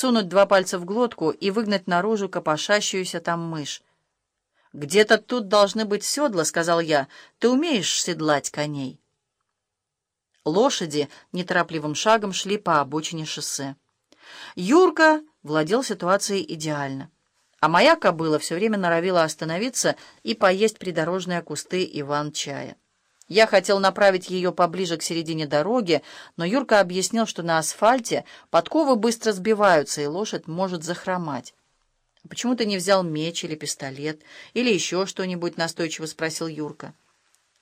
сунуть два пальца в глотку и выгнать наружу копошащуюся там мышь. «Где-то тут должны быть седла», — сказал я. «Ты умеешь седлать коней?» Лошади неторопливым шагом шли по обочине шоссе. Юрка владел ситуацией идеально, а моя кобыла все время норовила остановиться и поесть придорожные кусты иван-чая. Я хотел направить ее поближе к середине дороги, но Юрка объяснил, что на асфальте подковы быстро сбиваются, и лошадь может захромать. «Почему ты не взял меч или пистолет, или еще что-нибудь?» — настойчиво спросил Юрка.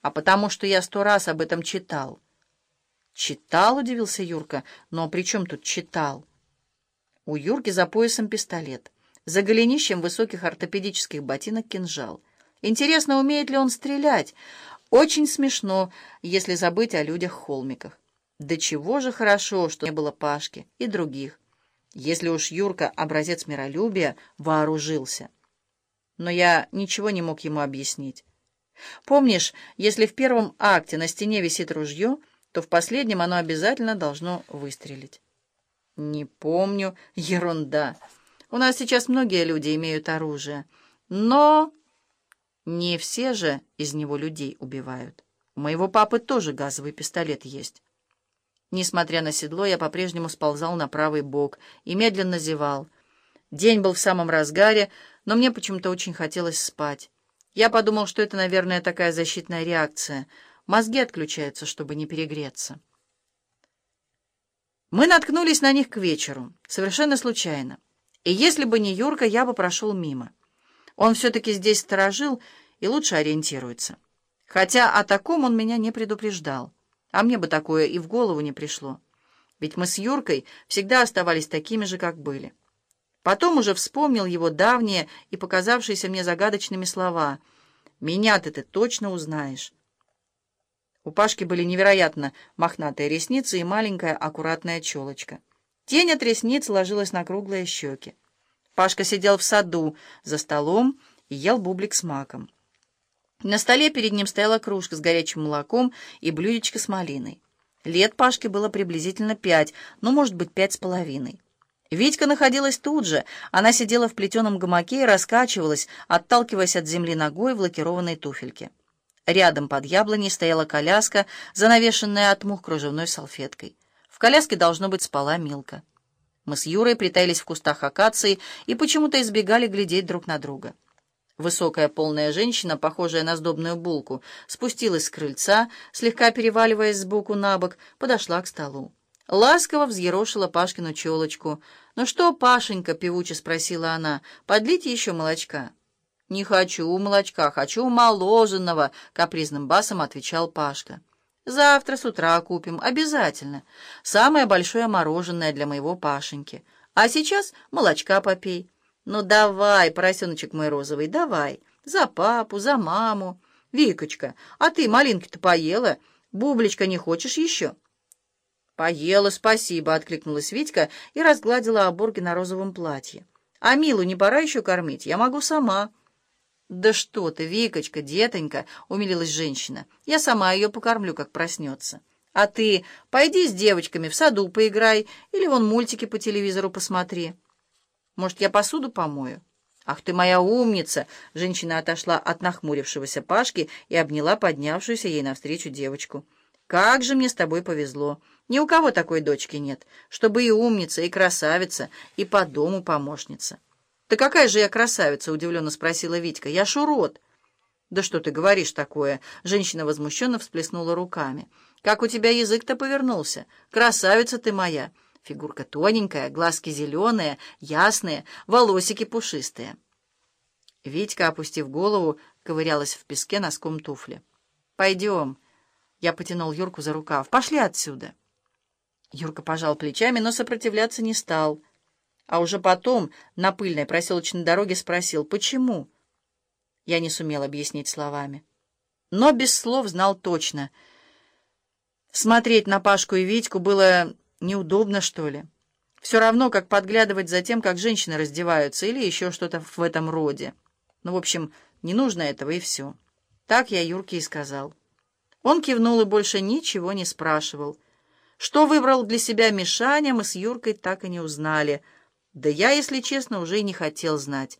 «А потому что я сто раз об этом читал». «Читал?» — удивился Юрка. «Но при чем тут читал?» У Юрки за поясом пистолет, за голенищем высоких ортопедических ботинок кинжал. Интересно, умеет ли он стрелять? Очень смешно, если забыть о людях-холмиках. Да чего же хорошо, что не было Пашки и других. Если уж Юрка, образец миролюбия, вооружился. Но я ничего не мог ему объяснить. Помнишь, если в первом акте на стене висит ружье, то в последнем оно обязательно должно выстрелить. Не помню. Ерунда. У нас сейчас многие люди имеют оружие. Но... Не все же из него людей убивают. У моего папы тоже газовый пистолет есть. Несмотря на седло, я по-прежнему сползал на правый бок и медленно зевал. День был в самом разгаре, но мне почему-то очень хотелось спать. Я подумал, что это, наверное, такая защитная реакция. Мозги отключаются, чтобы не перегреться. Мы наткнулись на них к вечеру, совершенно случайно. И если бы не Юрка, я бы прошел мимо. Он все-таки здесь сторожил и лучше ориентируется. Хотя о таком он меня не предупреждал. А мне бы такое и в голову не пришло. Ведь мы с Юркой всегда оставались такими же, как были. Потом уже вспомнил его давние и показавшиеся мне загадочными слова. «Меня-то ты точно узнаешь». У Пашки были невероятно мохнатые ресницы и маленькая аккуратная челочка. Тень от ресниц ложилась на круглые щеки. Пашка сидел в саду за столом и ел бублик с маком. На столе перед ним стояла кружка с горячим молоком и блюдечко с малиной. Лет Пашке было приблизительно пять, ну, может быть, пять с половиной. Витька находилась тут же. Она сидела в плетеном гамаке и раскачивалась, отталкиваясь от земли ногой в лакированной туфельке. Рядом под яблоней стояла коляска, занавешенная от мух кружевной салфеткой. В коляске, должно быть, спала Милка. Мы с Юрой притаились в кустах акации и почему-то избегали глядеть друг на друга. Высокая полная женщина, похожая на сдобную булку, спустилась с крыльца, слегка переваливаясь сбоку на бок, подошла к столу. Ласково взъерошила Пашкину челочку. «Ну что, Пашенька?» — певуче спросила она. «Подлите еще молочка». «Не хочу молочка, хочу моложенного», — капризным басом отвечал Пашка. Завтра с утра купим, обязательно. Самое большое мороженое для моего Пашеньки. А сейчас молочка попей. Ну давай, поросеночек мой розовый, давай. За папу, за маму. Викочка, а ты малинки-то поела? Бубличка не хочешь еще? Поела, спасибо, откликнулась Витька и разгладила оборки на розовом платье. А Милу не пора еще кормить? Я могу сама. «Да что ты, Викочка, детонька!» — умилилась женщина. «Я сама ее покормлю, как проснется. А ты пойди с девочками в саду поиграй или вон мультики по телевизору посмотри. Может, я посуду помою?» «Ах ты моя умница!» — женщина отошла от нахмурившегося Пашки и обняла поднявшуюся ей навстречу девочку. «Как же мне с тобой повезло! Ни у кого такой дочки нет, чтобы и умница, и красавица, и по дому помощница». «Да какая же я красавица?» — удивленно спросила Витька. «Я ж урод». «Да что ты говоришь такое?» — женщина возмущенно всплеснула руками. «Как у тебя язык-то повернулся? Красавица ты моя! Фигурка тоненькая, глазки зеленые, ясные, волосики пушистые». Витька, опустив голову, ковырялась в песке носком туфли. «Пойдем». Я потянул Юрку за рукав. «Пошли отсюда». Юрка пожал плечами, но сопротивляться не стал а уже потом на пыльной проселочной дороге спросил «Почему?». Я не сумел объяснить словами. Но без слов знал точно. Смотреть на Пашку и Витьку было неудобно, что ли. Все равно, как подглядывать за тем, как женщины раздеваются, или еще что-то в этом роде. Ну, в общем, не нужно этого, и все. Так я Юрке и сказал. Он кивнул и больше ничего не спрашивал. Что выбрал для себя Мишаня, мы с Юркой так и не узнали — Да я, если честно, уже и не хотел знать.